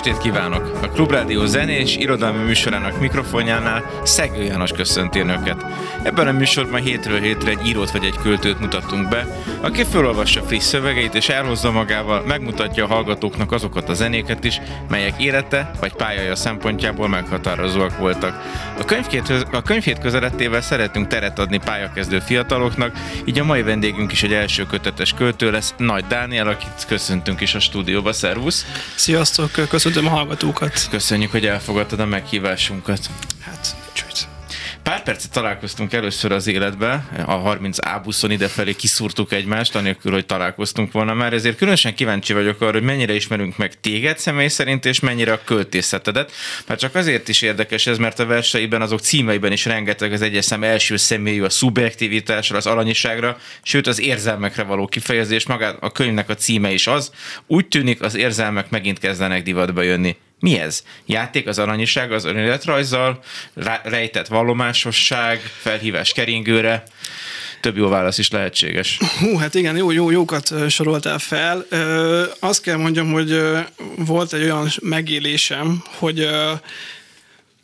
estét kívánok! A Klubrádió zenés irodalmi műsorának mikrofonjánál Szegő János köszönti önöket. Ebben a műsorban hétről hétre egy írót vagy egy költőt mutatunk be, aki felolvassa friss szövegeit és elhozza magával, megmutatja a hallgatóknak azokat a zenéket is, melyek élete vagy pályája szempontjából meghatározóak voltak. A könyvkét, a könyvhét közelettével szeretünk teret adni pályakezdő fiataloknak, így a mai vendégünk is egy első kötetes költő lesz, Nagy Dániel, akit köszöntünk is a stúdióba. Szervusz! Sziasztok, köszöntöm a hallgatókat! Köszönjük, hogy elfogadtad a meghívásunkat. Hát, nincs Pár percet találkoztunk először az életbe, a 30 A buszon idefelé kiszúrtuk egymást, anélkül, hogy találkoztunk volna már, ezért különösen kíváncsi vagyok arra, hogy mennyire ismerünk meg téged személy szerint, és mennyire a költészetedet. Már csak azért is érdekes ez, mert a verseiben, azok címeiben is rengeteg az egyes szem első személyű, a szubjektivitásra, az alanyiságra, sőt az érzelmekre való kifejezés, magát a könyvnek a címe is az. Úgy tűnik, az érzelmek megint kezdenek divatba jönni. Mi ez? Játék az aranyiság az önéletrajzzal, rejtett vallomásosság, felhívás keringőre, több jó válasz is lehetséges. Hú, hát igen, jó, jó, jókat soroltál fel. Ö, azt kell mondjam, hogy volt egy olyan megélésem, hogy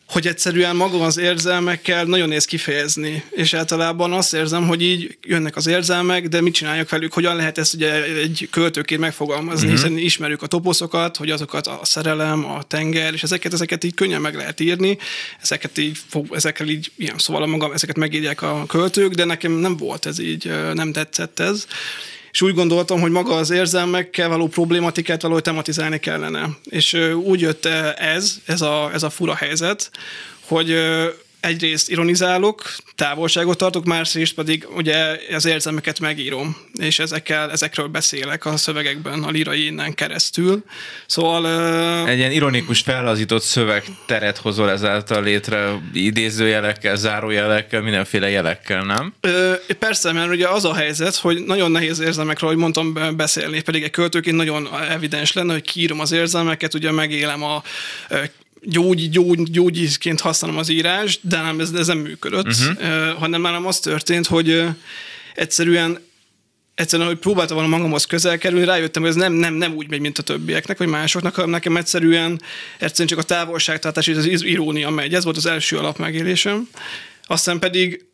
hogy egyszerűen maga az érzelmekkel nagyon néz kifejezni, és általában azt érzem, hogy így jönnek az érzelmek, de mit csináljak velük, hogyan lehet ezt ugye egy költőként megfogalmazni, uh-huh. hiszen ismerjük a toposzokat, hogy azokat a szerelem, a tenger, és ezeket, ezeket így könnyen meg lehet írni, ezeket így, ezekkel így, ilyen szóval a magam, ezeket megírják a költők, de nekem nem volt ez így, nem tetszett ez és úgy gondoltam, hogy maga az érzelmekkel való problématikát valahogy tematizálni kellene. És úgy jött ez, ez a, ez a fura helyzet, hogy egyrészt ironizálok, távolságot tartok, másrészt pedig ugye az érzelmeket megírom, és ezekkel, ezekről beszélek a szövegekben, a lirai innen keresztül. Szóval... Egy ilyen ironikus fellazított szövegteret hozol ezáltal létre idézőjelekkel, zárójelekkel, mindenféle jelekkel, nem? Persze, mert ugye az a helyzet, hogy nagyon nehéz érzelmekről, hogy mondtam, beszélni, pedig egy költőként nagyon evidens lenne, hogy kiírom az érzelmeket, ugye megélem a gyógy, gyógy, gyógyízként használom az írást, de nem, ez, ez nem működött, uh-huh. uh, hanem nálam az történt, hogy egyszerűen egyszerűen, hogy próbáltam volna magamhoz közel kerülni, rájöttem, hogy ez nem, nem, nem úgy megy, mint a többieknek, vagy másoknak, hanem nekem egyszerűen, egyszerűen csak a távolságtartás és az irónia megy. Ez volt az első alapmegélésem. Aztán pedig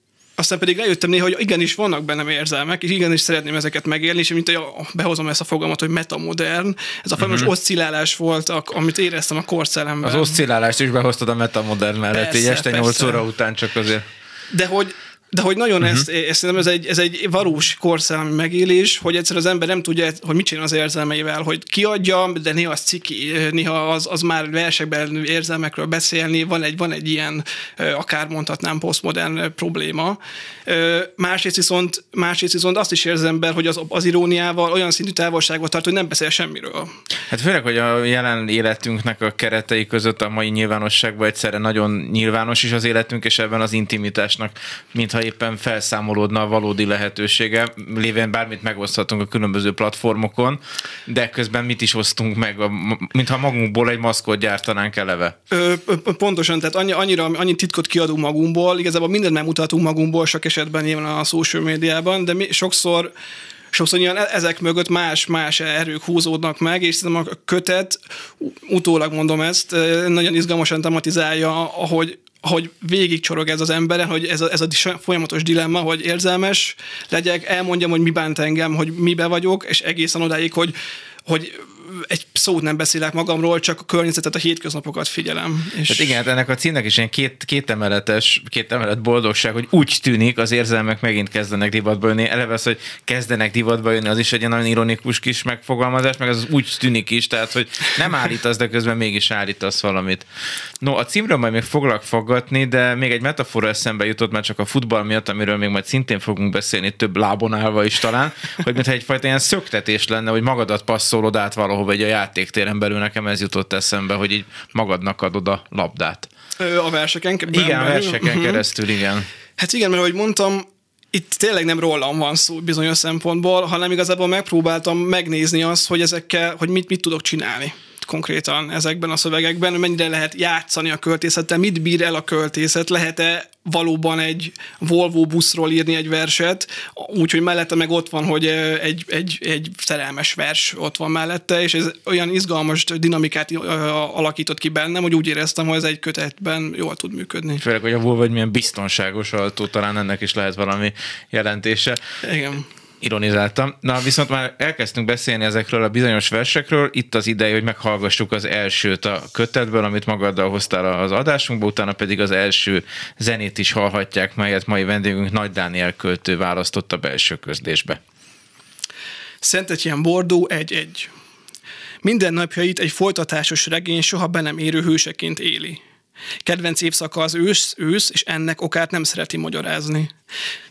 aztán pedig rájöttem néha, hogy igenis vannak bennem érzelmek, és igenis szeretném ezeket megélni, és mint hogy behozom ezt a fogalmat, hogy metamodern, ez a folyamatos uh-huh. oszcillálás volt, amit éreztem a korszellemben. Az oszcillálást is behoztad a metamodern mellett, persze, így este persze. 8 óra után csak azért. De hogy, de hogy nagyon uh-huh. ezt, ezt ez egy, ez egy valós korszellemi megélés, hogy egyszer az ember nem tudja, hogy mit csinál az érzelmeivel, hogy kiadja, de néha az ciki, néha az, az már versekben érzelmekről beszélni, van egy, van egy ilyen, akár mondhatnám, posztmodern probléma. Másrészt viszont, másrészt viszont azt is érzi az ember, hogy az, az iróniával olyan szintű távolságot tart, hogy nem beszél semmiről. Hát főleg, hogy a jelen életünknek a keretei között a mai nyilvánosságban egyszerre nagyon nyilvános is az életünk, és ebben az intimitásnak, mintha éppen felszámolódna a valódi lehetősége, lévén bármit megoszthatunk a különböző platformokon, de közben mit is osztunk meg, mintha magunkból egy maszkot gyártanánk eleve. Ö, pontosan, tehát annyi, annyira, annyi titkot kiadunk magunkból, igazából mindent megmutatunk magunkból, sok esetben nyilván a social médiában, de mi sokszor sokszor nyilván e- ezek mögött más-más erők húzódnak meg, és szerintem a kötet, utólag mondom ezt, nagyon izgalmasan tematizálja, ahogy hogy végigcsorog ez az emberen, hogy ez a, ez a folyamatos dilemma, hogy érzelmes legyek, elmondjam, hogy mi bánt engem, hogy mibe vagyok, és egészen odáig, hogy, hogy egy szót nem beszélek magamról, csak a környezetet, a hétköznapokat figyelem. És... Tehát igen, hát ennek a címnek is ilyen két, két emeletes, két emelet boldogság, hogy úgy tűnik, az érzelmek megint kezdenek divatba jönni. Eleve az, hogy kezdenek divatba jönni, az is egy nagyon ironikus kis megfogalmazás, meg az úgy tűnik is, tehát, hogy nem állítasz, de közben mégis állítasz valamit. No, a címről majd még foglak foggatni, de még egy metafora eszembe jutott már csak a futball miatt, amiről még majd szintén fogunk beszélni több lábon állva is talán, hogy mintha egyfajta ilyen szöktetés lenne, hogy magadat passz passzolod át valahova egy a játéktéren belül, nekem ez jutott eszembe, hogy így magadnak adod a labdát. A verseken keresztül? Igen, a verseken uh-huh. keresztül, igen. Hát igen, mert ahogy mondtam, itt tényleg nem rólam van szó bizonyos szempontból, hanem igazából megpróbáltam megnézni azt, hogy ezekkel, hogy mit, mit tudok csinálni konkrétan ezekben a szövegekben, mennyire lehet játszani a költészettel, mit bír el a költészet, lehet-e valóban egy Volvo buszról írni egy verset, úgyhogy mellette meg ott van, hogy egy, egy, egy szerelmes vers ott van mellette, és ez olyan izgalmas dinamikát alakított ki bennem, hogy úgy éreztem, hogy ez egy kötetben jól tud működni. Főleg, hogy a Volvo egy milyen biztonságos autó, talán ennek is lehet valami jelentése. Igen ironizáltam. Na, viszont már elkezdtünk beszélni ezekről a bizonyos versekről. Itt az ideje, hogy meghallgassuk az elsőt a kötetből, amit magaddal hoztál az adásunkba, utána pedig az első zenét is hallhatják, melyet mai vendégünk Nagy Dániel költő választott a belső közlésbe. Szentetjen Bordó egy-egy. Minden napjait egy folytatásos regény soha be nem érő hőseként éli. Kedvenc évszaka az ősz, ősz, és ennek okát nem szereti magyarázni.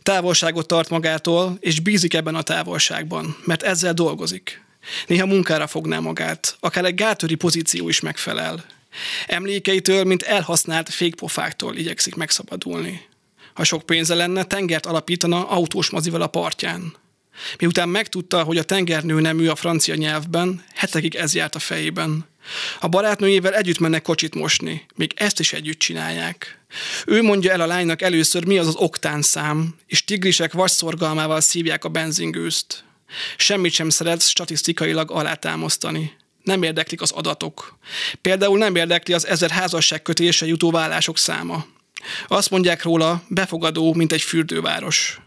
Távolságot tart magától, és bízik ebben a távolságban, mert ezzel dolgozik. Néha munkára fogná magát, akár egy gátőri pozíció is megfelel. Emlékeitől, mint elhasznált fékpofáktól igyekszik megszabadulni. Ha sok pénze lenne, tengert alapítana autós mazival a partján. Miután megtudta, hogy a tengernő nemű a francia nyelvben, hetekig ez járt a fejében. A barátnőjével együtt mennek kocsit mosni, még ezt is együtt csinálják. Ő mondja el a lánynak először, mi az az oktán szám, és tigrisek vasszorgalmával szívják a benzingőzt. Semmit sem szeret statisztikailag alátámasztani. Nem érdeklik az adatok. Például nem érdekli az ezer házasság kötése jutó vállások száma. Azt mondják róla, befogadó, mint egy fürdőváros.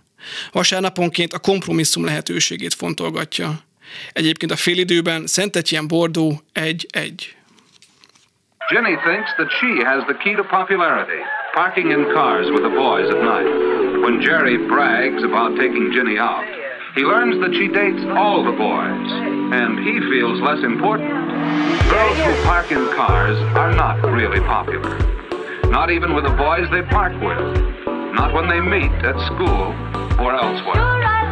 Vasárnaponként a kompromisszum lehetőségét fontolgatja. Egyébként a Szentetién Bordó 1-1. Jenny thinks that she has the key to popularity, parking in cars with the boys at night. When Jerry brags about taking Jenny out, he learns that she dates all the boys, and he feels less important. Girls who park in cars are not really popular. Not even with the boys they park with. Not when they meet at school or elsewhere.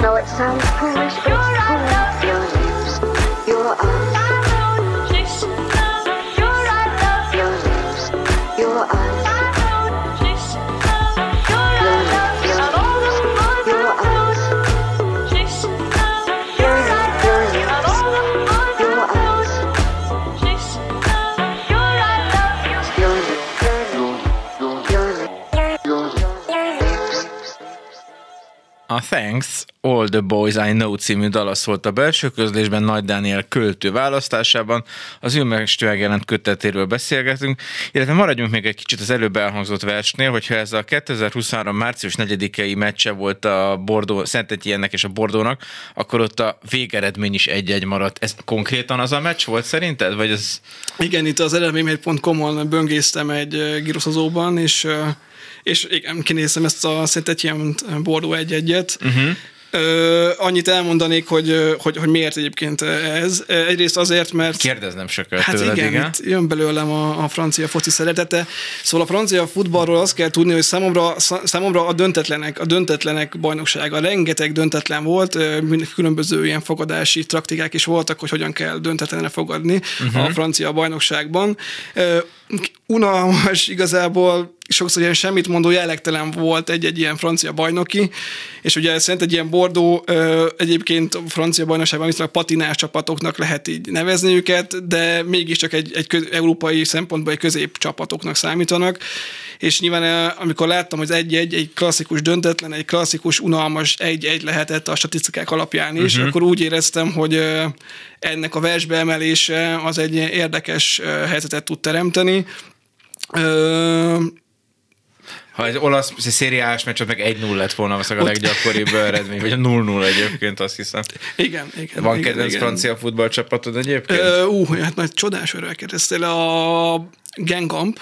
know it sounds foolish, but it's pulling. Your lips, your eyes. thanks. All the Boys I Know című dala szólt a belső közlésben Nagy Dániel költő választásában. Az ő megjelent kötetéről beszélgetünk, illetve maradjunk még egy kicsit az előbb elhangzott versnél, hogyha ez a 2023. március 4-i meccse volt a Bordó, Szentetyennek és a Bordónak, akkor ott a végeredmény is egy-egy maradt. Ez konkrétan az a meccs volt szerinted? Vagy ez... Igen, itt az eredménymegy.com-on böngésztem egy giroszozóban, és és igen, kinézem ezt a ilyen Bordó egy-egyet. Uh-huh. Ö, annyit elmondanék, hogy, hogy, hogy miért egyébként ez. Egyrészt azért, mert... Kérdeznem se kell hát tőled, igen, igen. Itt jön belőlem a, a francia foci szeretete. Szóval a francia futballról azt kell tudni, hogy számomra, számomra a döntetlenek, a döntetlenek bajnoksága. Rengeteg döntetlen volt, különböző ilyen fogadási traktikák is voltak, hogy hogyan kell döntetlenre fogadni uh-huh. a francia bajnokságban. Unalmas igazából sokszor ilyen semmit mondó jellegtelen volt egy-egy ilyen francia bajnoki, és ugye szerint egy ilyen Bordó egyébként a francia bajnokságban viszonylag patinás csapatoknak lehet így nevezni őket, de mégiscsak egy, egy köz, európai szempontból egy közép csapatoknak számítanak, és nyilván amikor láttam, hogy egy-egy, egy klasszikus döntetlen, egy klasszikus unalmas egy-egy lehetett a statisztikák alapján is, uh-huh. akkor úgy éreztem, hogy ennek a versbeemelése az egy érdekes helyzetet tud teremteni, ha egy olasz szériás meccs, meg 1-0 lett volna az a leggyakoribb eredmény, vagy a 0-0 egyébként, azt hiszem. Igen, igen. Van igen, kedvenc igen. francia futballcsapatod egyébként? Ú, uh, hát nagy csodás örül kérdeztél. A Gengamp.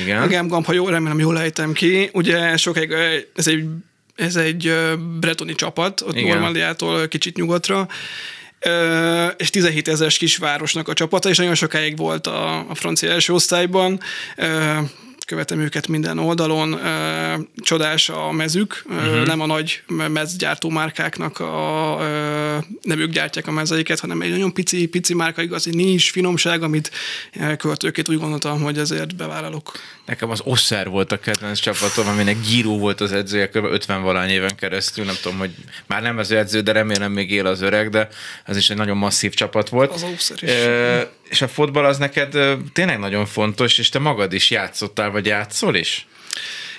Igen. A Gengamp, ha jól remélem, jól ejtem ki. Ugye sokáig ez egy, ez egy bretoni csapat, ott Normandiától kicsit nyugatra és 17 ezeres kisvárosnak a csapata, és nagyon sokáig volt a, a francia első osztályban követem őket minden oldalon. Csodás a mezük, uh-huh. nem a nagy mezgyártó márkáknak a nem ők gyártják a mezeiket, hanem egy nagyon pici, pici márka, igazi nincs finomság, amit költőként úgy gondoltam, hogy ezért bevállalok. Nekem az Osser volt a kedvenc csapatom, aminek Giro volt az edzője kb. 50 valány éven keresztül, nem tudom, hogy már nem az edző, de remélem még él az öreg, de ez is egy nagyon masszív csapat volt. Az Osser is. E- és a fotball az neked tényleg nagyon fontos, és te magad is játszottál, vagy játszol is?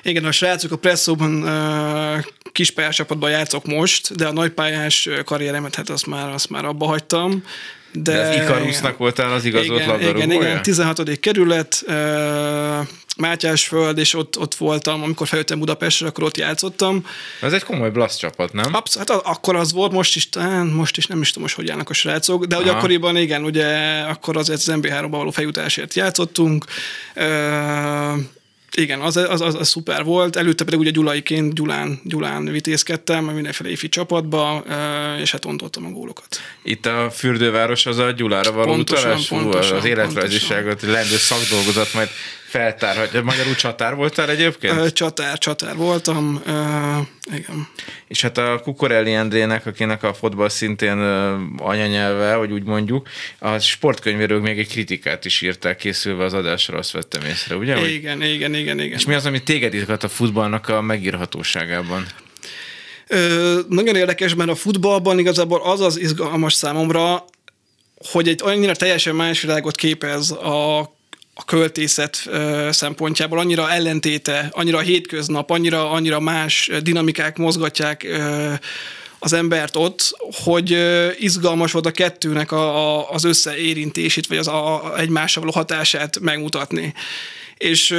Igen, a srácok a presszóban uh, kispályás csapatban játszok most, de a nagypályás karrieremet, hát azt már, azt már abba hagytam. De, de az Ikarusznak voltál az igazolt igen, igen, igen, 16. kerület, Mátyásföld, és ott, ott voltam, amikor feljöttem Budapestre, akkor ott játszottam. Ez egy komoly blasz csapat, nem? Abszolút, hát akkor az volt, most is, most is nem is tudom, hogy állnak a srácok, de hogy akkoriban igen, ugye akkor azért az MB3-ba való fejutásért játszottunk. Igen, az, az, az, az, szuper volt. Előtte pedig ugye Gyulaiként Gyulán, Gyulán vitézkedtem, mindenféle éfi csapatba, és hát ontottam a gólokat. Itt a fürdőváros az a Gyulára való pontosan, utalás, pontosan, az életrajziságot, lendő szakdolgozat majd feltárhatja. Magyarul csatár voltál egyébként? Csatár, csatár voltam, uh, igen. És hát a Kukorelli Endrének, akinek a fotball szintén anyanyelve, hogy úgy mondjuk, a sportkönyvéről még egy kritikát is írták készülve az adásra, azt vettem észre, ugye? Igen, igen, igen, igen. És mi az, ami téged izgat a futballnak a megírhatóságában? Ö, nagyon érdekes, mert a futballban igazából az az izgalmas számomra, hogy egy annyira teljesen más világot képez a a költészet szempontjából annyira ellentéte, annyira hétköznap, annyira, annyira más dinamikák mozgatják az embert ott, hogy izgalmas volt a kettőnek a, a, az összeérintését, vagy az a, a egymással való hatását megmutatni. És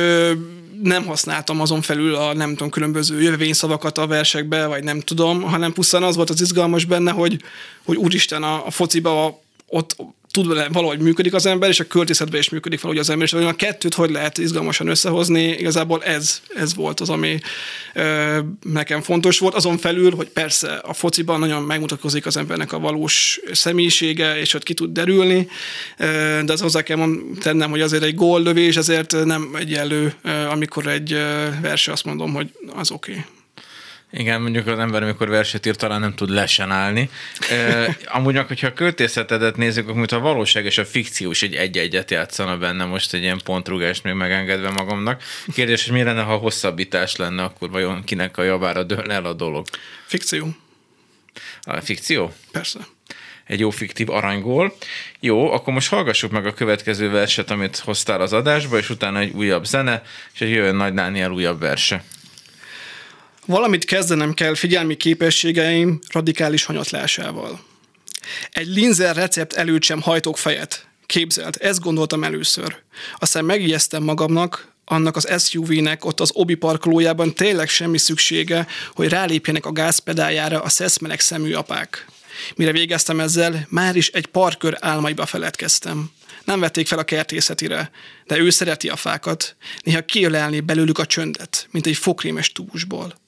nem használtam azon felül a nem tudom, különböző jövevényszavakat a versekbe, vagy nem tudom, hanem pusztán az volt az izgalmas benne, hogy, hogy úristen a, a fociba ott tud valahogy működik az ember, és a költészetben is működik valahogy az ember, és a kettőt hogy lehet izgalmasan összehozni, igazából ez, ez volt az, ami ö, nekem fontos volt. Azon felül, hogy persze a fociban nagyon megmutatkozik az embernek a valós személyisége, és ott ki tud derülni, ö, de az hozzá kell tennem, hogy azért egy góllövés azért nem egyenlő, amikor egy verse azt mondom, hogy az oké. Okay. Igen, mondjuk az ember, amikor verset ír, talán nem tud lesen állni. E, amúgy meg, hogyha a költészetedet nézzük, akkor a valóság és a fikció is egy egy-egyet játszana benne most egy ilyen pontrúgást még megengedve magamnak. Kérdés, hogy mi lenne, ha hosszabbítás lenne, akkor vajon kinek a javára dől el a dolog? Fikció. A fikció? Persze. Egy jó fiktív aranygól. Jó, akkor most hallgassuk meg a következő verset, amit hoztál az adásba, és utána egy újabb zene, és egy jövő Nagy Dániel újabb verse. Valamit kezdenem kell figyelmi képességeim radikális hanyatlásával. Egy linzer recept előtt sem hajtok fejet. Képzelt, ezt gondoltam először. Aztán megijesztem magamnak, annak az SUV-nek ott az obi parkolójában tényleg semmi szüksége, hogy rálépjenek a gázpedájára a szeszmeleg szemű apák. Mire végeztem ezzel, már is egy parkör álmaiba feledkeztem. Nem vették fel a kertészetire, de ő szereti a fákat. Néha kiölelni belőlük a csöndet, mint egy fokrémes túlsból.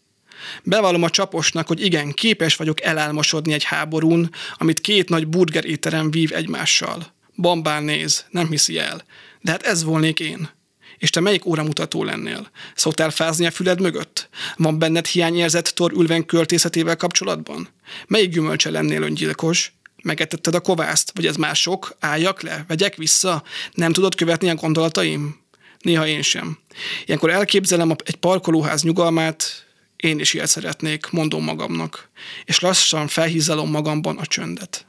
Bevallom a csaposnak, hogy igen, képes vagyok elálmosodni egy háborún, amit két nagy burger étterem vív egymással. Bombán néz, nem hiszi el. De hát ez volnék én. És te melyik óramutató lennél? Szoktál fázni a füled mögött? Van benned hiányérzet Thor Ülven költészetével kapcsolatban? Melyik gyümölcse lennél öngyilkos? Megetetted a kovászt? Vagy ez már sok? Álljak le? Vegyek vissza? Nem tudod követni a gondolataim? Néha én sem. Ilyenkor elképzelem egy parkolóház nyugalmát, én is ilyet szeretnék, mondom magamnak. És lassan felhízalom magamban a csöndet.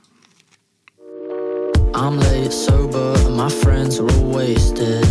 I'm late sober my friends are all wasted.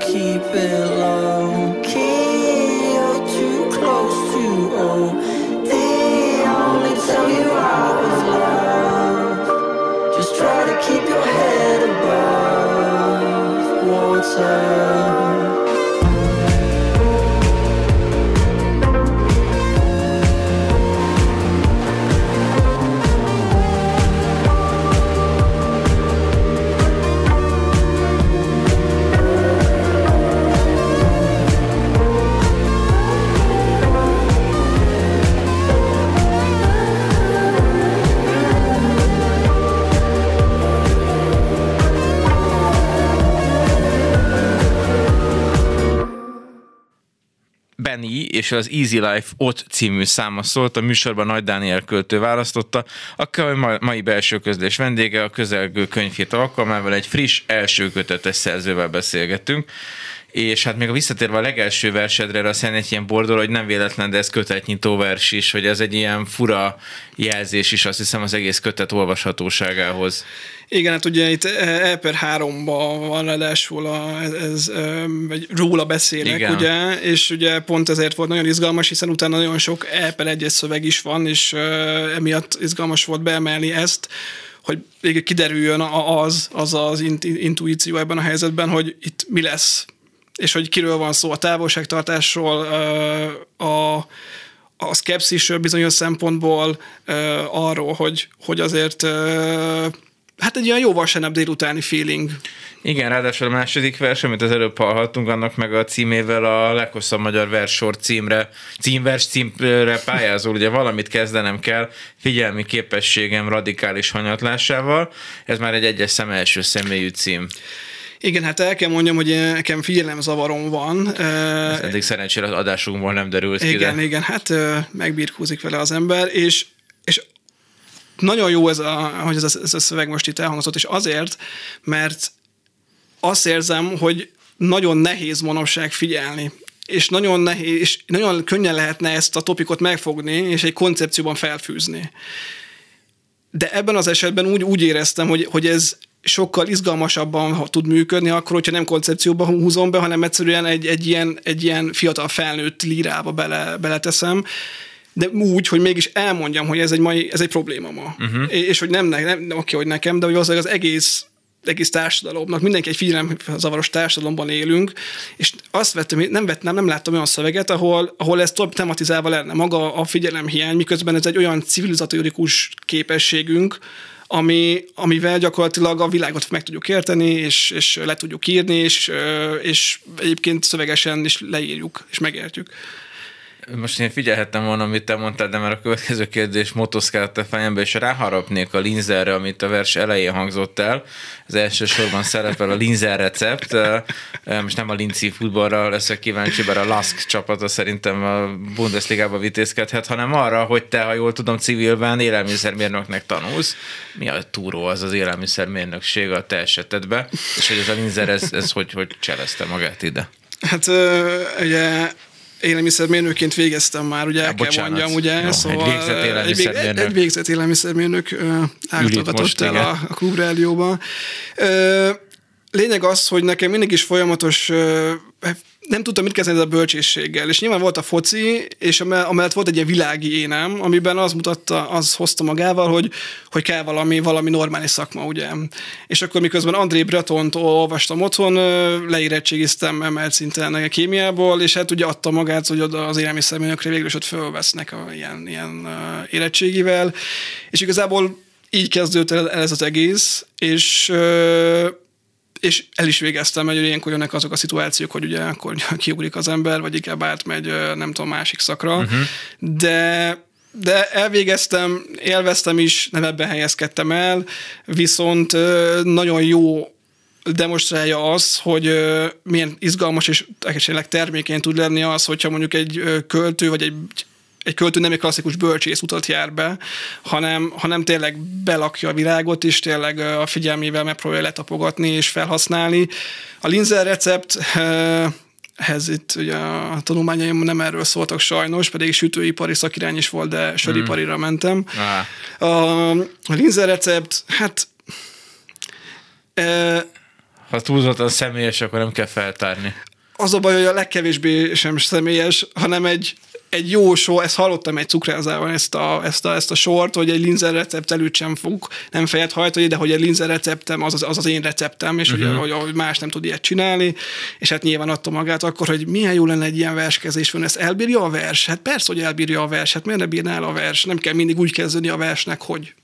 Keep it low key. You're too close to only tell you. Just try to keep your head above water. És az Easy Life ott című száma szólt, a műsorban Nagy Dániel költő választotta, aki a ma- mai belső közlés vendége, a közelgő könyvhét alkalmával egy friss első kötetes szerzővel beszélgettünk. És hát még a visszatérve a legelső versedre, jelenti egy ilyen bordol, hogy nem véletlen, de ez kötetnyitó vers is, hogy ez egy ilyen fura jelzés is, azt hiszem az egész kötet olvashatóságához. Igen, hát ugye itt E per 3-ban van ráadásul a, ez, vagy róla beszélek, Igen. ugye, és ugye pont ezért volt nagyon izgalmas, hiszen utána nagyon sok E per 1 szöveg is van, és emiatt izgalmas volt beemelni ezt, hogy végig kiderüljön az, az az int- intuíció ebben a helyzetben, hogy itt mi lesz, és hogy kiről van szó, a távolságtartásról, a, a szkepszisről bizonyos szempontból, arról, hogy, hogy azért hát egy olyan jó vasárnap délutáni feeling. Igen, ráadásul a második vers, amit az előbb hallhattunk, annak meg a címével a leghosszabb magyar verssor címre, címvers címre pályázol, ugye valamit kezdenem kell, figyelmi képességem radikális hanyatlásával, ez már egy egyes szem első személyű cím. Igen, hát el kell mondjam, hogy nekem figyelemzavarom van. Ez eddig szerencsére az adásunkból nem derült ki, Igen, de igen, hát megbirkózik vele az ember, és nagyon jó ez a, hogy ez a, ez a szöveg most itt elhangzott, és azért, mert azt érzem, hogy nagyon nehéz manapság figyelni és nagyon nehéz, és nagyon könnyen lehetne ezt a topikot megfogni, és egy koncepcióban felfűzni. De ebben az esetben úgy, úgy éreztem, hogy, hogy ez sokkal izgalmasabban ha tud működni, akkor, hogyha nem koncepcióba húzom be, hanem egyszerűen egy, egy, ilyen, egy ilyen fiatal felnőtt lírába bele, beleteszem, de úgy, hogy mégis elmondjam, hogy ez egy, mai, ez egy probléma ma. Uh-huh. És hogy nem, nem, nem oké, hogy nekem, de hogy az, az egész egész társadalomnak, mindenki egy figyelemzavaros társadalomban élünk, és azt vettem, nem vettem, nem láttam olyan szöveget, ahol, ahol ez több tematizálva lenne maga a figyelemhiány, miközben ez egy olyan civilizatórikus képességünk, ami, amivel gyakorlatilag a világot meg tudjuk érteni, és, és le tudjuk írni, és, és egyébként szövegesen is leírjuk, és megértjük. Most én figyelhettem volna, amit te mondtál, de már a következő kérdés motoszkált a fejembe, és ráharapnék a linzerre, amit a vers elején hangzott el. Az elsősorban szerepel a linzer recept. Most nem a linci futballra leszek kíváncsi, bár a Lask csapata szerintem a Bundesligába vitézkedhet, hanem arra, hogy te, ha jól tudom, civilben élelmiszermérnöknek tanulsz. Mi a túró az az élelmiszermérnökség a te esetedben, és hogy ez a linzer, ez, ez hogy, hogy cselezte magát ide? Hát ugye élelmiszermérnőként végeztem már, ugye el kell bocsánat. mondjam, ugye, Jó, egy szóval végzett egy, vég, élelmiszermérnök. egy végzett élelmiszermérnök ágtatott most, el igen. a, a Lényeg az, hogy nekem mindig is folyamatos nem tudtam mit kezdeni ezzel a bölcsességgel, és nyilván volt a foci, és ame- amellett volt egy ilyen világi énem, amiben az mutatta, az hozta magával, hogy, hogy kell valami, valami normális szakma, ugye. És akkor miközben André Bretont olvastam otthon, leérettségiztem emelt szinten kémiából, és hát ugye adta magát, hogy oda az élelmiszermérnökre végül is ott fölvesznek a, ilyen, ilyen érettségivel, és igazából így kezdődött el ez az egész, és és el is végeztem, hogy ilyenkor jönnek azok a szituációk, hogy ugye akkor kiugrik az ember, vagy inkább átmegy, nem tudom, másik szakra. Uh-huh. De de elvégeztem, élveztem is, nem ebben helyezkedtem el, viszont nagyon jó demonstrálja az, hogy milyen izgalmas és esetleg termékeny tud lenni az, hogyha mondjuk egy költő vagy egy egy költő nem egy klasszikus bölcsész utat jár be, hanem, hanem tényleg belakja a világot, és tényleg a figyelmével megpróbálja letapogatni és felhasználni. A Linzer recept ö, ehhez itt ugye a tanulmányaim nem erről szóltak sajnos, pedig sütőipari szakirány is volt, de söriparira mentem. Ah. A, a Linzer recept, hát e, Ha túlzottan személyes, akkor nem kell feltárni. Az a baj, hogy a legkevésbé sem személyes, hanem egy, egy jó sor, ezt hallottam egy cukrázában ezt a, ezt a, ezt a sort, hogy egy linzer recept előtt sem fog nem fejet hajtani, de hogy egy linzer receptem az az, az, az én receptem, és uh-huh. hogy, hogy más nem tud ilyet csinálni, és hát nyilván adta magát akkor, hogy milyen jó lenne egy ilyen verskezés van, ezt elbírja a vers? Hát persze, hogy elbírja a vers, hát miért ne bírná el a vers? Nem kell mindig úgy kezdeni a versnek, hogy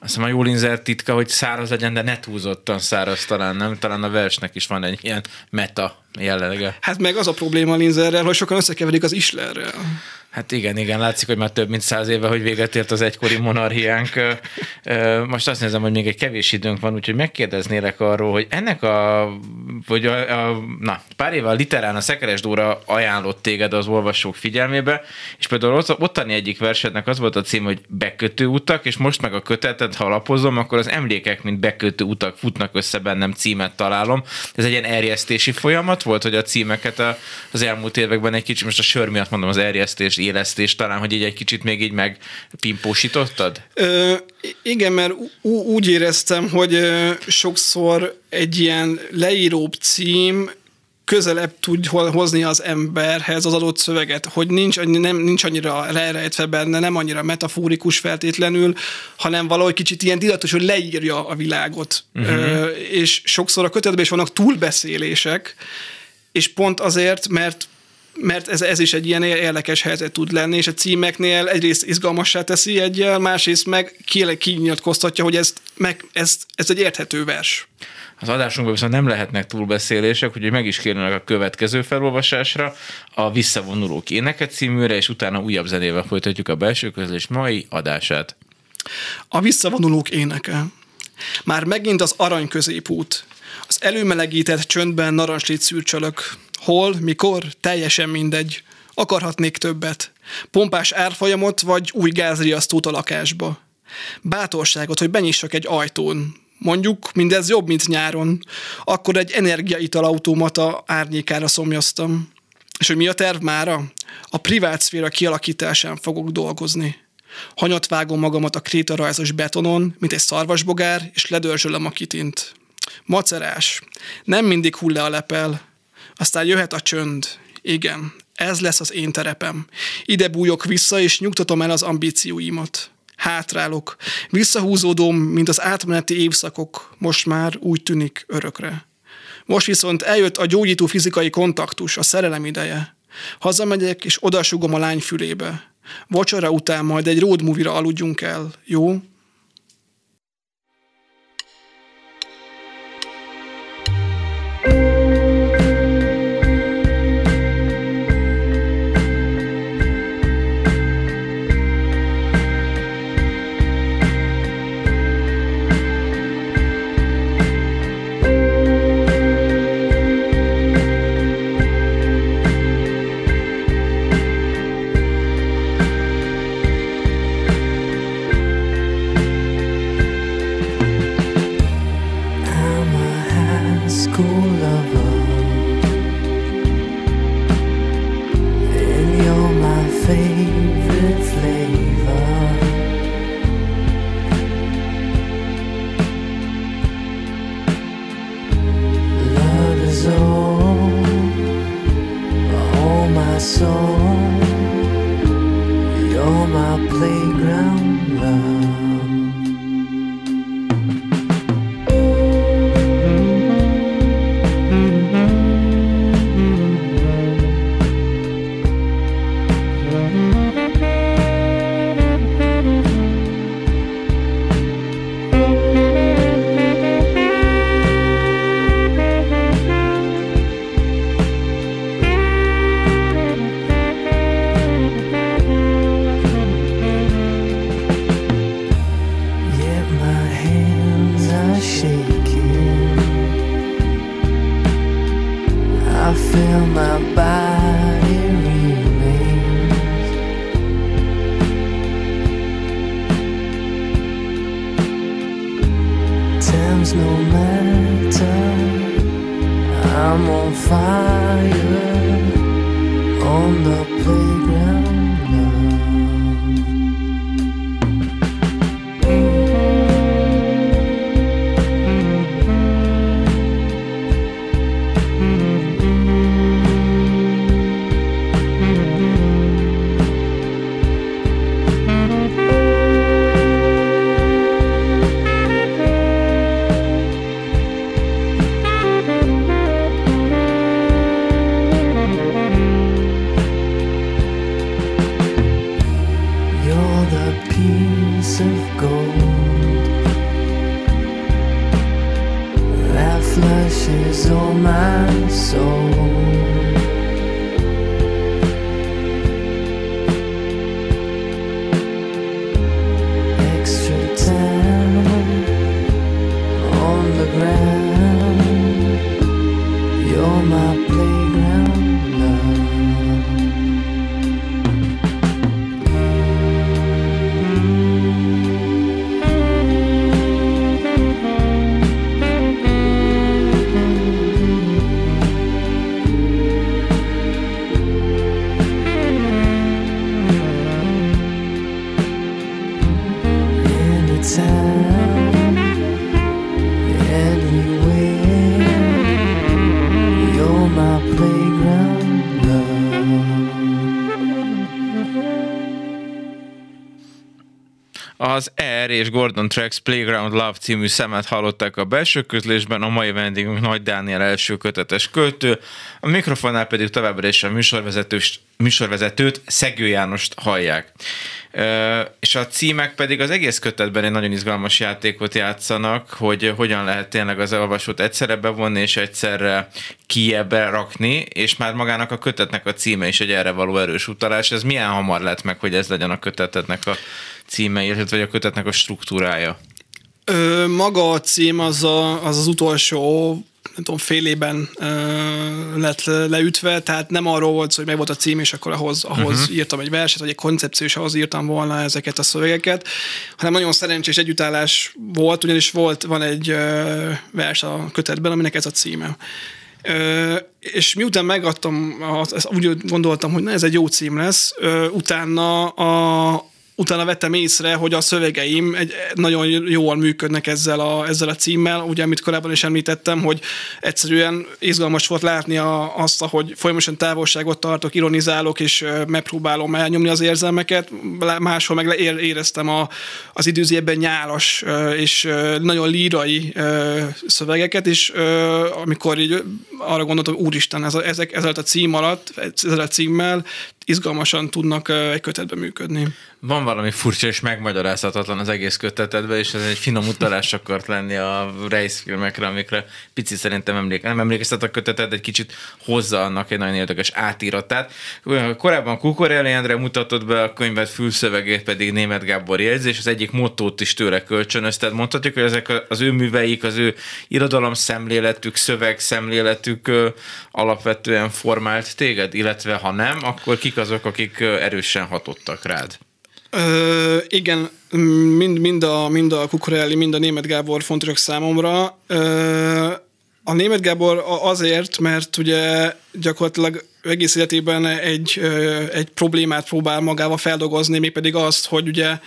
Azt hiszem a Jólinzer titka, hogy száraz legyen, de ne túlzottan száraz talán, nem? Talán a versnek is van egy ilyen meta jellege. Hát meg az a probléma a Linzerrel, hogy sokan összekeverik az Islerrel. Hát igen, igen, látszik, hogy már több mint száz éve, hogy véget ért az egykori monarchiánk. Most azt nézem, hogy még egy kevés időnk van, úgyhogy megkérdeznélek arról, hogy ennek a, vagy a, a na, pár éve a Literán a Szekeres Dóra ajánlott téged az olvasók figyelmébe, és például ott, ottani egyik versednek az volt a cím, hogy bekötő utak, és most meg a kötetet, ha lapozom, akkor az emlékek, mint bekötő utak futnak össze bennem címet találom. Ez egy ilyen erjesztési folyamat volt, hogy a címeket a, az elmúlt években egy kicsit, most a sör miatt mondom az erjesztés, élesztés talán, hogy így egy kicsit még így megpimpósítottad? Ö, igen, mert ú- úgy éreztem, hogy sokszor egy ilyen leíróbb cím közelebb tud hozni az emberhez az adott szöveget, hogy nincs, nem, nincs annyira lerejtve benne, nem annyira metaforikus feltétlenül, hanem valahogy kicsit ilyen didatos, hogy leírja a világot. Uh-huh. Ö, és sokszor a kötetben is vannak túlbeszélések, és pont azért, mert mert ez, ez is egy ilyen érdekes helyzet tud lenni, és a címeknél egyrészt izgalmassá teszi egyel, másrészt meg ki- kinyilatkoztatja, hogy ez, meg, ez, ez egy érthető vers. Az adásunkban viszont nem lehetnek túlbeszélések, úgyhogy meg is kérnek a következő felolvasásra, a Visszavonulók éneket címűre, és utána újabb zenével folytatjuk a belső közlés mai adását. A visszavonulók éneke. Már megint az arany középút. Az előmelegített csöndben narancslit szűrcsölök. Hol, mikor, teljesen mindegy. Akarhatnék többet. Pompás árfolyamot, vagy új gázriasztót a lakásba. Bátorságot, hogy benyissak egy ajtón. Mondjuk, mindez jobb, mint nyáron. Akkor egy energiaital automata árnyékára szomjaztam. És hogy mi a terv mára? A privát szféra kialakításán fogok dolgozni. Hanyat vágom magamat a krétarajzos betonon, mint egy szarvasbogár, és ledörzsölöm a kitint. Macerás. Nem mindig hull le a lepel. Aztán jöhet a csönd. Igen, ez lesz az én terepem. Ide bújok vissza, és nyugtatom el az ambícióimat. Hátrálok. Visszahúzódom, mint az átmeneti évszakok, most már úgy tűnik örökre. Most viszont eljött a gyógyító fizikai kontaktus, a szerelem ideje. Hazamegyek, és odasugom a lány fülébe. Vacsora után majd egy road movie-ra aludjunk el, jó? És Gordon Tracks Playground Love című szemet hallották a belső közlésben, a mai vendégünk Nagy Dániel első kötetes költő, a mikrofonnál pedig továbbra is a műsorvezetős, műsorvezetőt, Szegő Jánost hallják. És a címek pedig az egész kötetben egy nagyon izgalmas játékot játszanak, hogy hogyan lehet tényleg az olvasót egyszerre bevonni és egyszerre kiebbe rakni, és már magának a kötetnek a címe is egy erre való erős utalás. Ez milyen hamar lett meg, hogy ez legyen a kötetednek a címe, illetve a kötetnek a struktúrája? Ö, maga a cím az, a, az az utolsó nem tudom, félében ö, lett le- leütve, tehát nem arról volt hogy meg volt a cím, és akkor ahhoz, ahhoz uh-huh. írtam egy verset, vagy egy koncepció, és ahhoz írtam volna ezeket a szövegeket, hanem nagyon szerencsés együttállás volt, ugyanis volt, van egy ö, vers a kötetben, aminek ez a címe. Ö, és miután megadtam, azt úgy gondoltam, hogy na, ez egy jó cím lesz, ö, utána a, utána vettem észre, hogy a szövegeim egy, nagyon jól működnek ezzel a, ezzel a címmel, ugye, amit korábban is említettem, hogy egyszerűen izgalmas volt látni a, azt, hogy folyamatosan távolságot tartok, ironizálok, és megpróbálom elnyomni az érzelmeket, máshol meg éreztem a, az időzében nyálas és nagyon lírai szövegeket, és amikor így arra gondoltam, úristen, ez a, ezek, ezzel a cím alatt, ezzel a címmel izgalmasan tudnak egy kötetben működni. Van valami furcsa és megmagyarázhatatlan az egész kötetedben, és ez egy finom utalás akart lenni a Reis filmekre, amikre picit szerintem emlék, nem emlékeztet a köteted, egy kicsit hozza annak egy nagyon érdekes átíratát. Korábban Kukorelli Endre mutatott be a könyvet fülszövegét, pedig Német Gábor jegyzés, az egyik mottót is tőle kölcsönözted. Mondhatjuk, hogy ezek az ő műveik, az ő irodalom szemléletük, szöveg szemléletük alapvetően formált téged, illetve ha nem, akkor kik azok, akik erősen hatottak rád? Igen, mind, mind, a, mind a Kukorelli, mind a Német Gábor fontosak számomra. Ö, a Német Gábor azért, mert ugye gyakorlatilag egész életében egy, egy problémát próbál magával feldolgozni, mégpedig azt, hogy ugye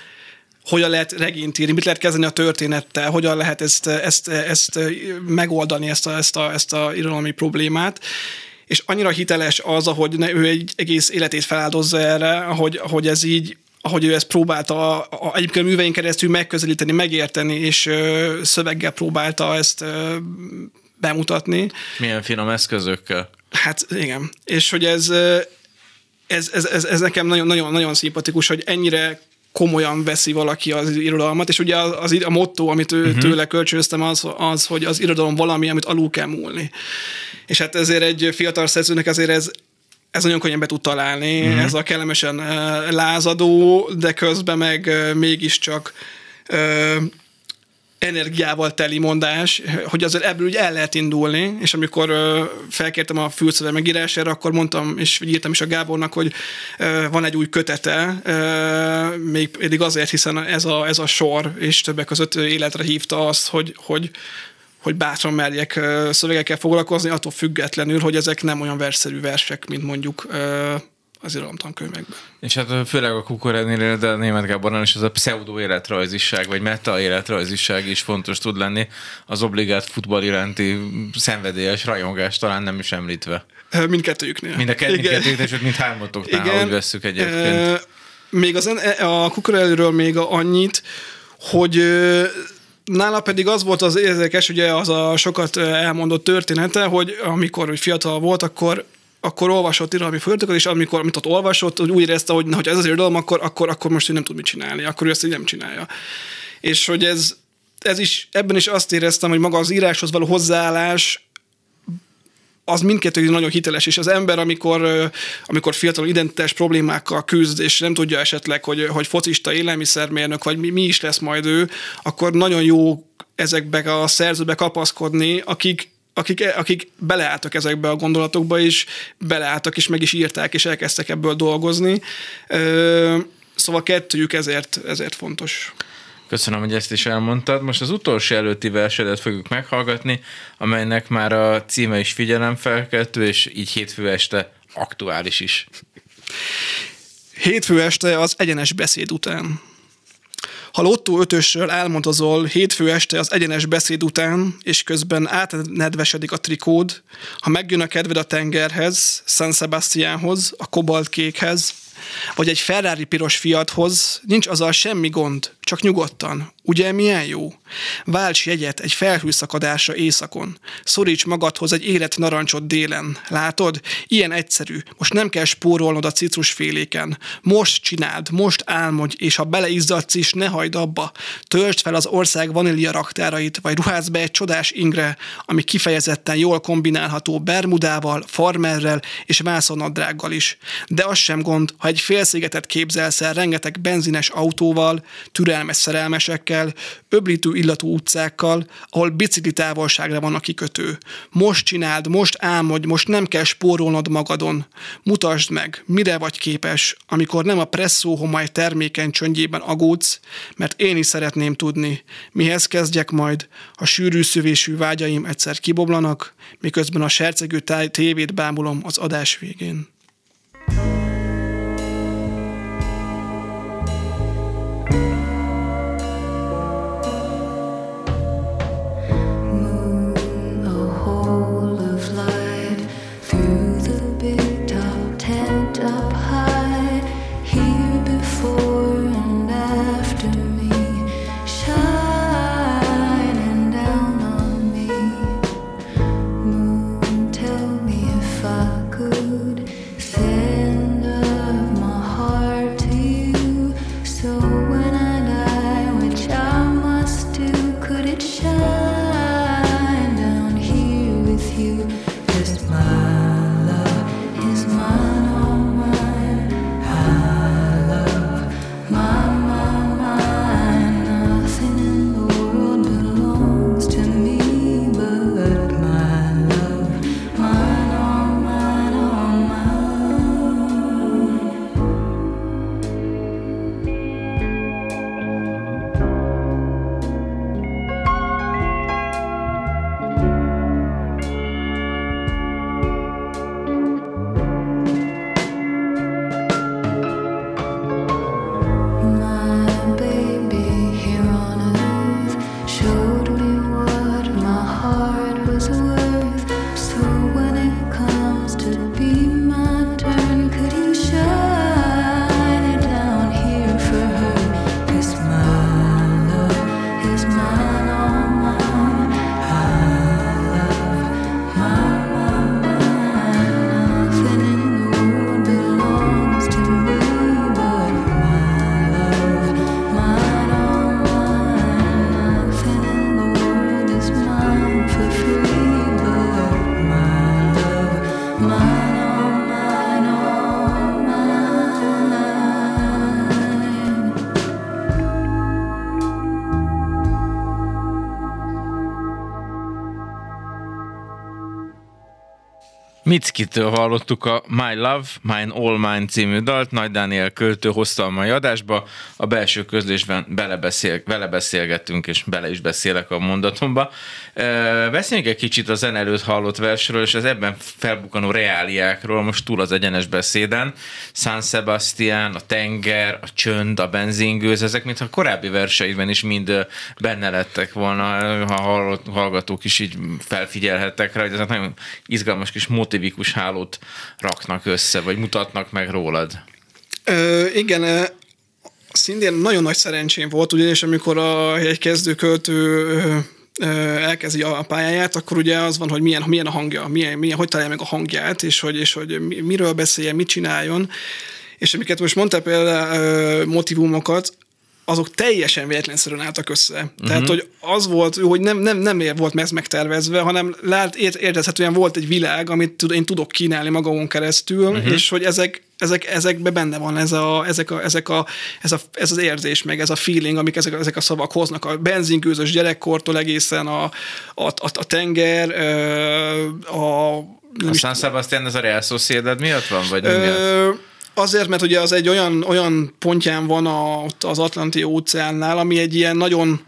hogyan lehet regényt írni, mit lehet kezdeni a történettel, hogyan lehet ezt, ezt, ezt megoldani, ezt a, ezt a, ezt a irodalmi problémát. És annyira hiteles az, ahogy ő egy egész életét feláldozza erre, ahogy, ahogy ez így ahogy ő ezt próbálta a, a, egyébként a műveink keresztül megközelíteni, megérteni, és ö, szöveggel próbálta ezt ö, bemutatni. Milyen finom eszközökkel? Hát igen. És hogy ez, ez, ez, ez, ez nekem nagyon, nagyon, nagyon szimpatikus, hogy ennyire komolyan veszi valaki az irodalmat, és ugye az, az a motto, amit ő uh-huh. tőle kölcsönöztem, az, az, hogy az irodalom valami, amit alul kell múlni. És hát ezért egy fiatal szerzőnek azért ez, ez nagyon könnyen be tud találni, uh-huh. ez a kellemesen lázadó, de közben meg mégiscsak energiával teli mondás, hogy azért ebből ugye el lehet indulni, és amikor ö, felkértem a fülszöveg megírására, akkor mondtam, és írtam is a Gábornak, hogy ö, van egy új kötete, ö, még pedig azért, hiszen ez a, ez a sor, és többek között életre hívta azt, hogy, hogy hogy bátran merjek szövegekkel foglalkozni, attól függetlenül, hogy ezek nem olyan versszerű versek, mint mondjuk az irodalomtankönyvekben. És hát főleg a Kukorenél, de a német Gábornál is az a pseudo életrajziság, vagy meta életrajziság is fontos tud lenni, az obligát futball iránti szenvedélyes rajongás talán nem is említve. Mindkettőjüknél. Mind a kettőt, sőt, mind hármatoknál, úgy vesszük egyébként. Ö, Még az, a kukorelőről még annyit, hogy nála pedig az volt az érdekes, ugye az a sokat elmondott története, hogy amikor hogy fiatal volt, akkor akkor olvasott irodalmi folyamatokat, és amikor amit ott olvasott, úgy úgy érezte, hogy na, hogy ez az irodalom, akkor, akkor, akkor most ő nem tud mit csinálni, akkor ő ezt így nem csinálja. És hogy ez, ez is, ebben is azt éreztem, hogy maga az íráshoz való hozzáállás az mindkettő nagyon hiteles, és az ember, amikor, amikor fiatal identitás problémákkal küzd, és nem tudja esetleg, hogy, hogy focista, élelmiszermérnök, vagy mi, mi is lesz majd ő, akkor nagyon jó ezekbe a szerzőbe kapaszkodni, akik akik, akik beleálltak ezekbe a gondolatokba, és beleálltak, és meg is írták, és elkezdtek ebből dolgozni. Szóval kettőjük ezért, ezért fontos. Köszönöm, hogy ezt is elmondtad. Most az utolsó előtti versedet fogjuk meghallgatni, amelynek már a címe is figyelemfelkeltő, és így hétfő este aktuális is. Hétfő este az egyenes beszéd után. Ha lottó ötösről álmodozol hétfő este az egyenes beszéd után, és közben átnedvesedik a trikód, ha megjön a kedved a tengerhez, San Sebastianhoz, a kobalt kékhez, vagy egy Ferrari piros fiathoz, nincs azzal semmi gond, csak nyugodtan. Ugye milyen jó? Válts jegyet egy felhőszakadásra éjszakon. Szoríts magadhoz egy élet narancsot délen. Látod? Ilyen egyszerű. Most nem kell spórolnod a citrusféléken. Most csináld, most álmodj, és ha beleizzadsz is, ne hagyd abba. Töltsd fel az ország vanília raktárait, vagy ruházz be egy csodás ingre, ami kifejezetten jól kombinálható bermudával, farmerrel és vászonnadrággal is. De az sem gond, ha Ha egy félszigetet képzelsz el rengeteg benzines autóval, türelmes szerelmesekkel, öblítő illatú utcákkal, ahol bicikli távolságra van a kikötő. Most csináld, most álmodj, most nem kell spórolnod magadon. Mutasd meg, mire vagy képes, amikor nem a presszó homaj termékeny csöndjében agódsz, mert én is szeretném tudni, mihez kezdjek majd, ha sűrű szövésű vágyaim egyszer kiboblanak, miközben a sercegő tévét bámulom az adás végén. a Mickitől hallottuk a My Love, Mine All Mine című dalt, Nagy Dániel költő hozta a mai adásba, a belső közlésben belebeszél, vele és bele is beszélek a mondatomba. Beszéljünk egy kicsit a zene előtt hallott versről, és az ebben felbukkanó reáliákról, most túl az egyenes beszéden. San Sebastian, a tenger, a csönd, a benzingőz, ezek mintha a korábbi verseidben is mind benne lettek volna, ha hallgatók is így felfigyelhettek rá, hogy ezek nagyon izgalmas kis motivikus hálót raknak össze, vagy mutatnak meg rólad. Ö, igen, szintén nagyon nagy szerencsém volt, ugyanis amikor a, egy kezdő költő ö, ö, elkezdi a pályáját, akkor ugye az van, hogy milyen, milyen a hangja, milyen, milyen, hogy találja meg a hangját, és hogy, és hogy mi- miről beszéljen, mit csináljon. És amiket most mondtál például motivumokat, azok teljesen véletlenszerűen álltak össze. Uh-huh. Tehát, hogy az volt, hogy nem, nem, nem volt ez megtervezve, hanem lát, ért, értezhetően volt egy világ, amit én tudok kínálni magamon keresztül, uh-huh. és hogy ezek, ezek, ezekben benne van ez, a, ezek, a, ezek a, ez, a, ez az érzés, meg ez a feeling, amik ezek, ezek a szavak hoznak, a benzingőzös gyerekkortól egészen a, a, a, a tenger, a A San Sebastian ez a Real Sociedad miatt van, vagy mi miatt? Azért, mert ugye az egy olyan, olyan pontján van a, ott az Atlanti óceánnál, ami egy ilyen nagyon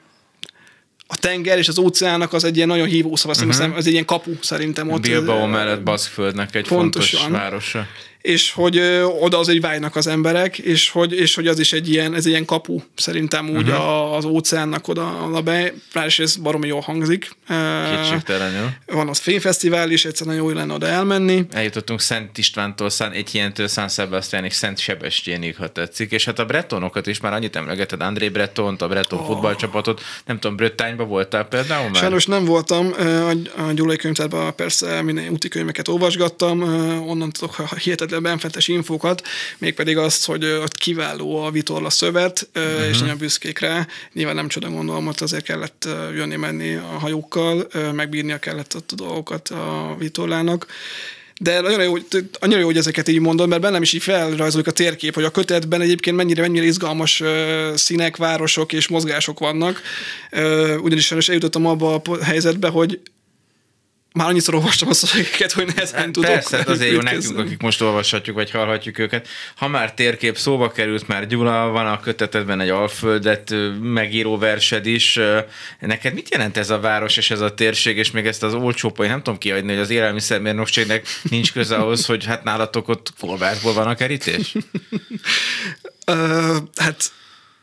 a tenger és az óceánnak az egy ilyen nagyon hívószava, uh-huh. ez egy ilyen kapu szerintem ott. Bilbao mellett Baszkföldnek egy Pontosan. fontos városa. És hogy ö, oda az egy vágynak az emberek, és hogy, és hogy az is egy ilyen, ez egy ilyen kapu szerintem úgy uh-huh. az óceánnak oda, oda be, és ez baromi jól hangzik. Kétségtelenül. Van az fényfesztivál is, egyszerűen jó lenne oda elmenni. Eljutottunk Szent Istvántól, Szent Etienne-től, San Sebastianig, Szent Sebestyénig, ha tetszik, és hát a bretonokat is már annyit emlegeted, André Bretont, a breton oh. futballcsapatot, nem tudom, Bröttányba voltál például már? Sajnos nem voltam, a, a Gyulai könyvtárban persze minden úti könyveket olvasgattam, onnan tudok hihetetlen benfentes infókat, mégpedig azt, hogy ott kiváló a vitorla szövet, uh-huh. és nagyon büszkék rá. Nyilván nem csoda gondolom, ott azért kellett jönni-menni a hajókkal, megbírnia kellett ott a dolgokat a vitorlának. de nagyon jó, annyira jó, hogy ezeket így mondod, mert bennem is így felrajzoljuk a térkép, hogy a kötetben egyébként mennyire, mennyire izgalmas színek, városok és mozgások vannak. Ugyanis sajnos eljutottam abba a helyzetbe, hogy már annyiszor olvastam a szövegeket, hogy nehezen tudok. Persze, hát azért jó nekünk, akik most olvashatjuk, vagy hallhatjuk őket. Ha már térkép szóba került, már Gyula, van a kötetedben egy Alföldet megíró versed is. Neked mit jelent ez a város és ez a térség, és még ezt az olcsó poén, nem tudom kiadni, hogy az élelmiszermérnökségnek nincs köze ahhoz, hogy hát nálatok ott kolbászból van a kerítés? Ö, hát,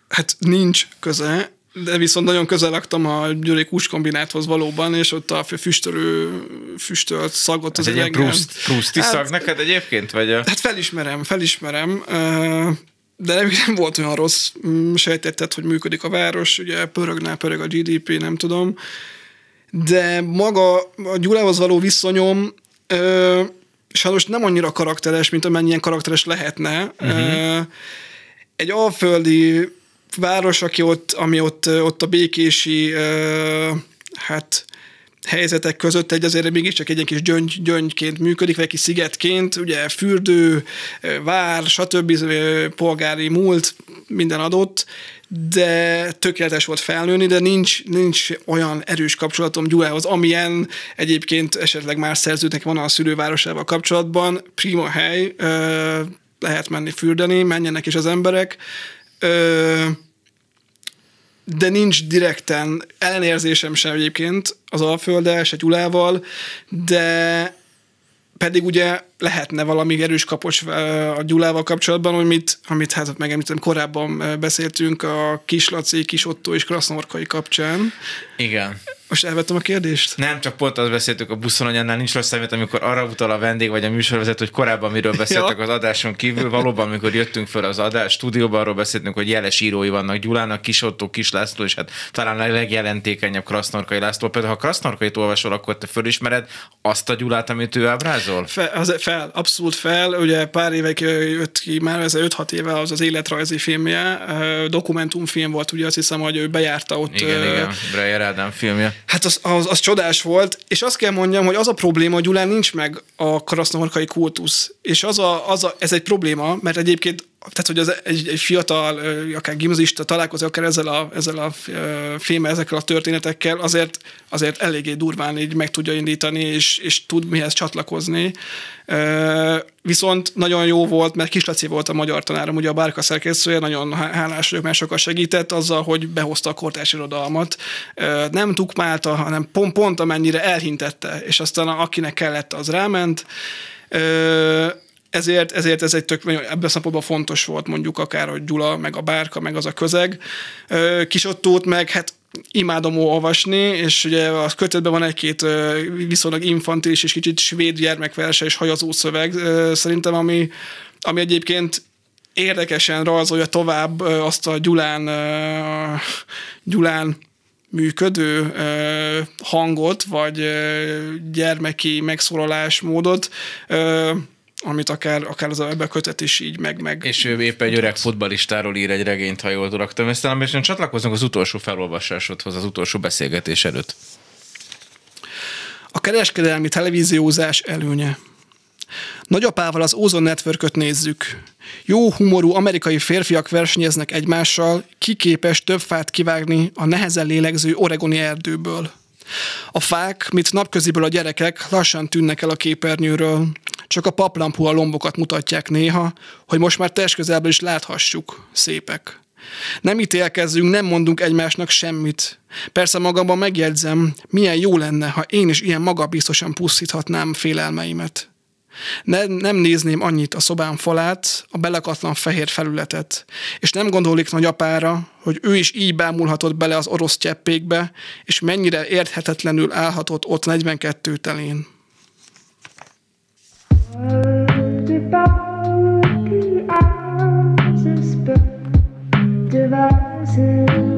hát nincs köze, de viszont nagyon közel laktam a Győri Kúskombináthoz valóban, és ott a füstölő, füstölt szagot az egy ilyen. Proust, Prousti Hát- szag neked egyébként? Vagy a... Hát felismerem, felismerem, de nem, nem volt olyan rossz. Mm, Sejtetted, hogy működik a város, ugye pörögne, pörög a GDP, nem tudom. De maga a Gyulához való viszonyom sajnos nem annyira karakteres, mint amennyien karakteres lehetne. Uh-huh. Egy alföldi város, aki ott, ami ott, ott a békési hát helyzetek között egy azért mégiscsak egy ilyen kis gyöngy, gyöngyként működik, vagy egy kis szigetként, ugye fürdő, vár, stb. polgári múlt, minden adott, de tökéletes volt felnőni, de nincs, nincs olyan erős kapcsolatom Gyulához, amilyen egyébként esetleg más szerzőnek van a szülővárosával kapcsolatban. Prima hely, lehet menni fürdeni, menjenek is az emberek. Ö, de nincs direkten ellenérzésem sem egyébként az Alfölddel, se Gyulával, de pedig ugye lehetne valami erős kapocs a Gyulával kapcsolatban, amit, amit hát megemlítettem korábban beszéltünk a Kislaci, Kis Otto és Krasznorkai kapcsán. Igen. Most elvettem a kérdést? Nem, csak pont azt beszéltük a buszon, hogy annál nincs rossz számít, amikor arra utal a vendég vagy a műsorvezető, hogy korábban miről beszéltek Ja. az adáson kívül. Valóban, amikor jöttünk föl az adás stúdióba, arról beszéltünk, hogy jeles írói vannak Gyulának, Kis Otto, Kis László, és hát talán a legjelentékenyebb Krasznorkai László. Például, ha Krasznorkait olvasol, akkor te fölismered azt a Gyulát, amit ő ábrázol? Fel, az, fel, abszolút fel. Ugye pár évek ö, jött ki, már ez 5-6 éve az az életrajzi filmje, dokumentumfilm volt, ugye azt hiszem, hogy ő bejárta ott. Igen, ö, igen. Breyer Ádám filmje. Hát az, az, az csodás volt, és azt kell mondjam, hogy az a probléma, hogy Gyulán nincs meg a krasznorkai kultusz, és az a, az a, ez egy probléma, mert egyébként tehát, hogy az egy, egy fiatal, akár gimnazista találkozik akár ezzel a, ezzel a ö, filmmel, ezekkel a történetekkel, azért, azért eléggé durván így meg tudja indítani, és, és tud mihez csatlakozni. Viszont nagyon jó volt, mert Kislaci volt a magyar tanárom, ugye a bárka szerkesztője, nagyon há- hálás vagyok, mert sokat segített azzal, hogy behozta a kortárs irodalmat. Nem tukmálta, hanem pont, pont amennyire elhintette, és aztán akinek kellett, az ráment. Ezért, ezért ez egy tök, ebben a szempontból fontos volt mondjuk akár, hogy Gyula, meg a Bárka, meg az a közeg. Kisottót meg, hát imádom olvasni, és ugye a kötetben van egy-két viszonylag infantilis és kicsit svéd gyermekverse és hajazó szöveg szerintem, ami, ami egyébként érdekesen rajzolja tovább azt a Gyulán, Gyulán működő hangot, vagy gyermeki megszólalásmódot, ö, amit akár, akár az ebbe kötet is így meg, meg És ő épp egy öreg futballistáról ír egy regényt, ha jól raktam ezt, és csatlakozunk az utolsó felolvasásodhoz, az utolsó beszélgetés előtt. A kereskedelmi televíziózás előnye. Nagyapával az Ozon Networköt nézzük. Jó humorú amerikai férfiak versenyeznek egymással, ki képes több fát kivágni a nehezen lélegző oregoni erdőből. A fák, mint napköziből a gyerekek, lassan tűnnek el a képernyőről. Csak a paplampú a lombokat mutatják néha, hogy most már testközelből is láthassuk. Szépek. Nem ítélkezzünk, nem mondunk egymásnak semmit. Persze magamban megjegyzem, milyen jó lenne, ha én is ilyen magabiztosan pusztíthatnám félelmeimet. Ne, nem nézném annyit a szobám falát, a belakatlan fehér felületet, és nem gondolik nagyapára, hogy ő is így bámulhatott bele az orosz cseppékbe, és mennyire érthetetlenül állhatott ott 42 telén. Devant ses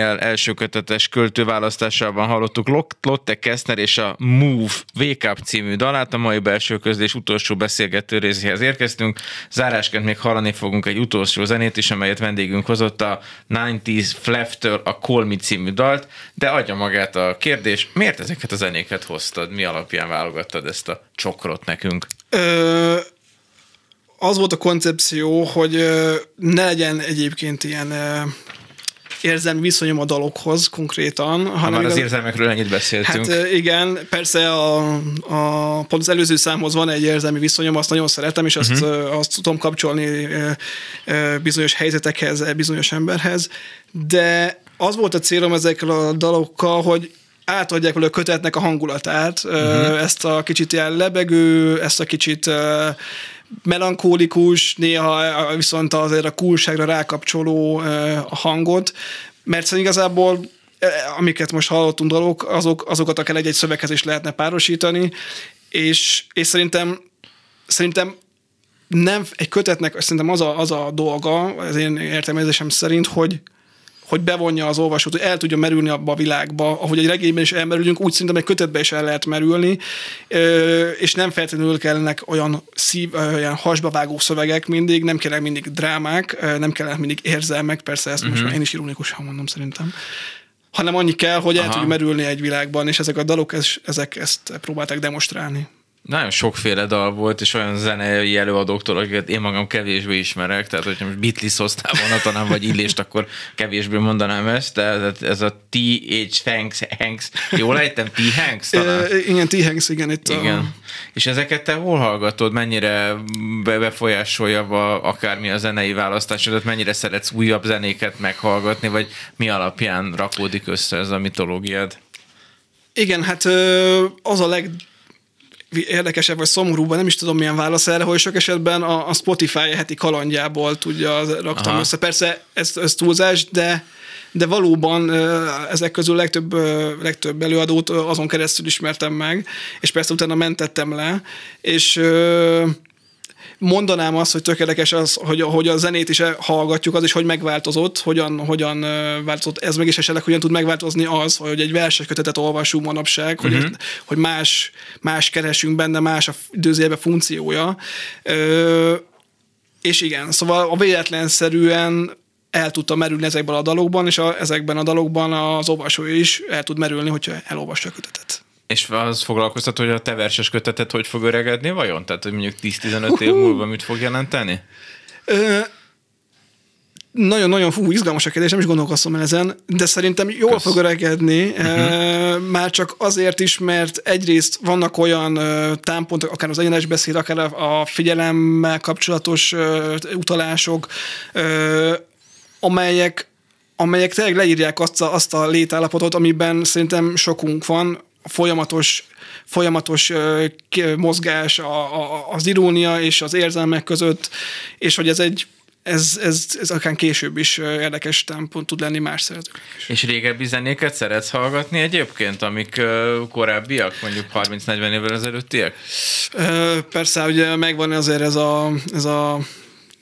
Dániel első kötetes költőválasztásában hallottuk Lotte Kessner és a Move Wake Up című dalát. A mai belső közlés utolsó beszélgető részéhez érkeztünk. Zárásként még hallani fogunk egy utolsó zenét is, amelyet vendégünk hozott a 90s Flaftől a Call Me című dalt, de adja magát a kérdés, miért ezeket a zenéket hoztad? Mi alapján válogattad ezt a csokrot nekünk? Ö, az volt a koncepció, hogy ne legyen egyébként ilyen érzelmi viszonyom a dalokhoz konkrétan. Ha hanem már az igaz- érzelmekről ennyit beszéltünk. Hát igen, persze a, a, pont az előző számhoz van egy érzelmi viszonyom, azt nagyon szeretem, és azt, uh-huh. azt tudom kapcsolni bizonyos helyzetekhez, bizonyos emberhez, de az volt a célom ezekkel a dalokkal, hogy átadják vele a kötetnek a hangulatát, uh-huh. ezt a kicsit ilyen lebegő, ezt a kicsit melankólikus, néha viszont azért a coolságra rákapcsoló a hangot, mert szerintem igazából eh, amiket most hallottunk dalok, azok, azokat akár egy-egy szöveghez is lehetne párosítani, és, és szerintem szerintem nem, egy kötetnek szerintem az a, az a dolga, az én értelmezésem szerint, hogy, hogy bevonja az olvasót, hogy el tudja merülni abba a világba, ahogy egy regényben is elmerülünk, úgy szerintem egy kötetben is el lehet merülni, és nem feltétlenül kellenek olyan szív, olyan hasbavágó szövegek mindig, nem kellenek mindig drámák, nem kellenek mindig érzelmek, persze ezt uh-huh. most már én is ironikusan mondom szerintem hanem annyi kell, hogy el Aha. tudj merülni egy világban, és ezek a dalok ez, ezek ezt próbálták demonstrálni. Nagyon sokféle dal volt, és olyan zenei előadóktól, akiket én magam kevésbé ismerek, tehát hogyha most Beatles hoztál volna talán, vagy Illést, akkor kevésbé mondanám ezt, de ez a T.H. Hanks, Hanks, jól ejtem? T. Hanks talán? Igen, T. Hanks, igen, itt Igen. A, És ezeket te hol hallgatod? Mennyire be- befolyásolja a, akármi a zenei választásodat? Mennyire szeretsz újabb zenéket meghallgatni, vagy mi alapján rakódik össze ez a mitológiád? igen, hát az a leg érdekesebb vagy szomorúbb, nem is tudom milyen válasz erre, hogy sok esetben a, a Spotify heti kalandjából tudja, raktam Aha. össze. Persze ez, ez túlzás, de de valóban ezek közül legtöbb, legtöbb előadót azon keresztül ismertem meg, és persze utána mentettem le, és mondanám azt, hogy tökéletes az, hogy, hogy a zenét is hallgatjuk, az is, hogy megváltozott, hogyan, hogyan változott ez meg, és esetleg hogyan tud megváltozni az, hogy egy verses kötetet olvasunk manapság, hogy, uh-huh. hogy más, más keresünk benne, más a időzőjelben funkciója. Ö, és igen, szóval a véletlenszerűen el tudta merülni ezekben a dalokban, és a, ezekben a dalokban az olvasó is el tud merülni, hogyha elolvassa a kötetet. És az foglalkoztat, hogy a te verses kötetet hogy fog öregedni vajon? Tehát, hogy mondjuk 10-15 év múlva mit fog jelenteni? Nagyon-nagyon fú, izgalmas a kérdés, nem is gondolkoztam el ezen, de szerintem jól Kösz. fog öregedni, uh-huh. már csak azért is, mert egyrészt vannak olyan támpontok, akár az egyenes beszéd, akár a figyelemmel kapcsolatos utalások, amelyek, amelyek tényleg leírják azt a, azt a létállapotot, amiben szerintem sokunk van, folyamatos folyamatos mozgás, a, a, az irónia és az érzelmek között, és hogy ez egy ez, ez, ez akár később is érdekes támpont tud lenni más szerzőknek is. És régebbi zenéket szeretsz hallgatni egyébként, amik korábbiak, mondjuk 30-40 évvel ezelőttiek? Persze, ugye megvan azért ez a, ez a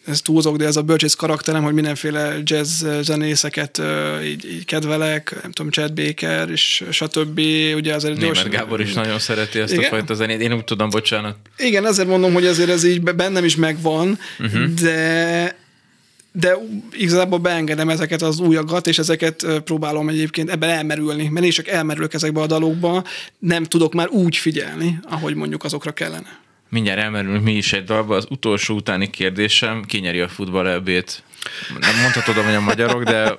ez túlzok, de ez a bölcsész karakterem, hogy mindenféle jazz zenészeket ö, így, így kedvelek, nem tudom, Chad Baker, és stb. Ugye azért Német Gábor is nagyon szereti ezt Igen? a fajta zenét. Én úgy tudom, bocsánat. Igen, ezért mondom, hogy azért ez így bennem is megvan, uh-huh. de de igazából beengedem ezeket az újakat, és ezeket ö, próbálom egyébként ebben elmerülni, mert én csak elmerülök ezekbe a dalokba, nem tudok már úgy figyelni, ahogy mondjuk azokra kellene. Mindjárt elmerülünk mi is egy dalba. Az utolsó utáni kérdésem, ki nyeri a futball elbét? Nem mondhatod, hogy a magyarok, de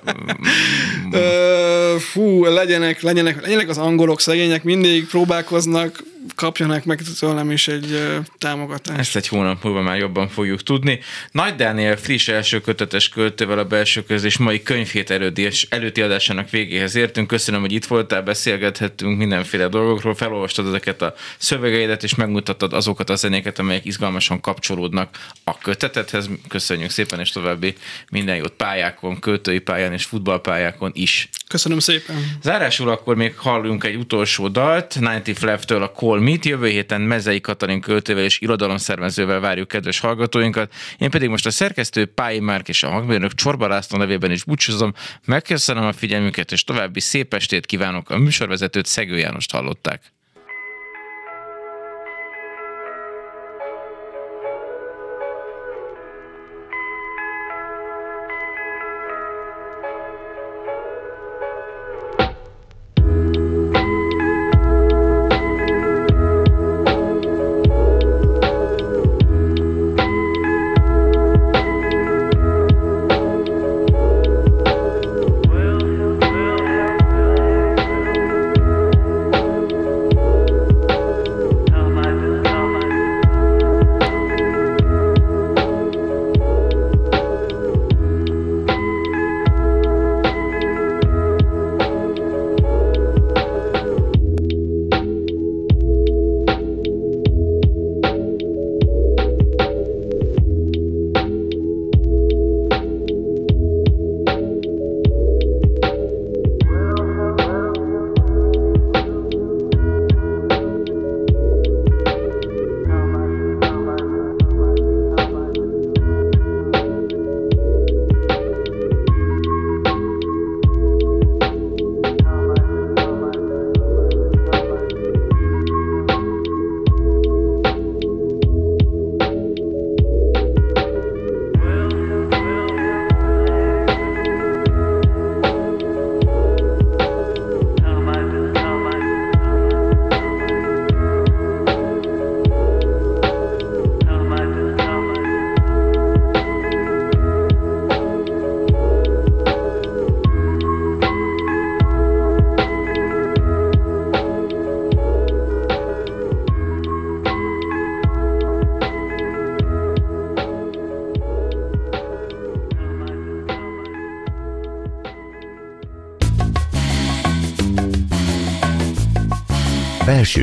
Ö, fú, legyenek, legyenek, legyenek az angolok szegények, mindig próbálkoznak, kapjanak meg tőlem is egy támogatást. Ezt egy hónap múlva már jobban fogjuk tudni. Nagy Dániel friss első kötetes költővel a belső közlés mai könyvhét előtti, előtti adásának végéhez értünk. Köszönöm, hogy itt voltál, beszélgethettünk mindenféle dolgokról, felolvastad ezeket a szövegeidet, és megmutattad azokat a zenéket, amelyek izgalmasan kapcsolódnak a kötetethez. Köszönjük szépen, és további minden jót pályákon, költői pályán és futballpályákon is. Köszönöm szépen. Zárásul akkor még hallunk egy utolsó dalt, 90 Flav-től a Call Meet. Jövő héten Mezei Katalin költővel és irodalomszervezővel várjuk kedves hallgatóinkat. Én pedig most a szerkesztő Pályi Márk és a hangmérnök Csorba László nevében is búcsúzom. Megköszönöm a figyelmüket, és további szép estét kívánok. A műsorvezetőt Szegő Jánost hallották.